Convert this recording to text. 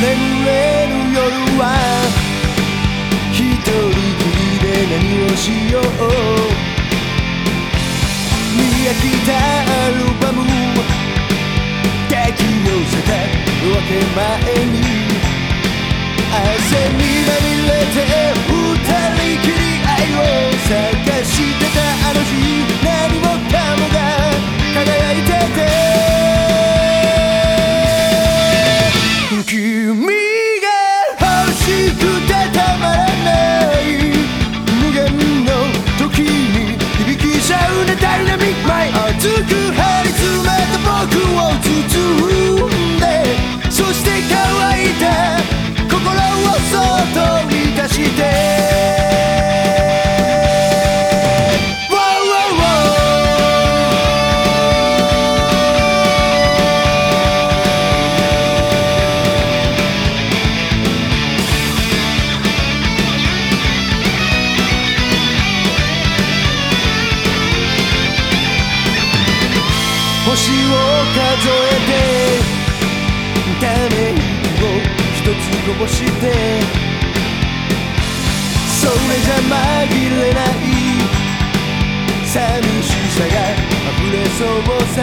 眠れる夜は一人きりで何をしよう。見飽きたアルバム抱き寄せた分け前に汗にまみれて君数えてため息を一つこぼしてそれじゃ紛れない寂しさが溢れそうさ。